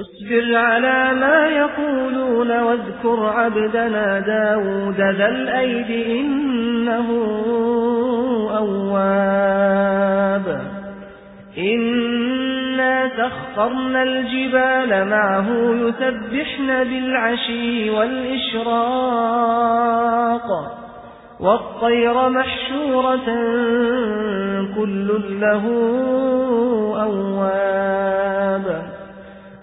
اصبر على ما يقولون واذكر عبدنا داود ذا الأيد إنه أواب. إنا تخطرنا الجبال معه يسبحن بالعشي والإشراق. والطير محشورة كل له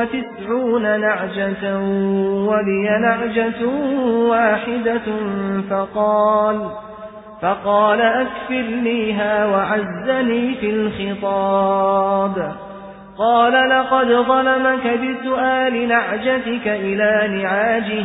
وتسعون نعجة ولي نعجة واحدة فقال فقال أكفرنيها وعزني في الخطاب. قال لقد ظلمك بسؤال نعجتك إلى نعاجه.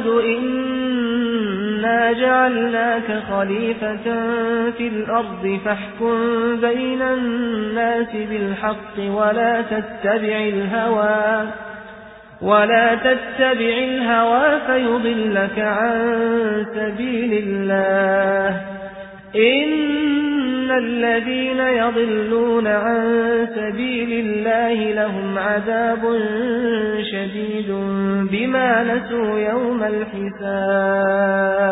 جعلناك خليفة في الأرض فاحكم بين الناس بالحق ولا تتبع الهوى ولا تتبع الهوى فيضلك عن سبيل الله. إن الذين يضلون عن سبيل الله لهم عذاب شديد بما نسوا يوم الحساب.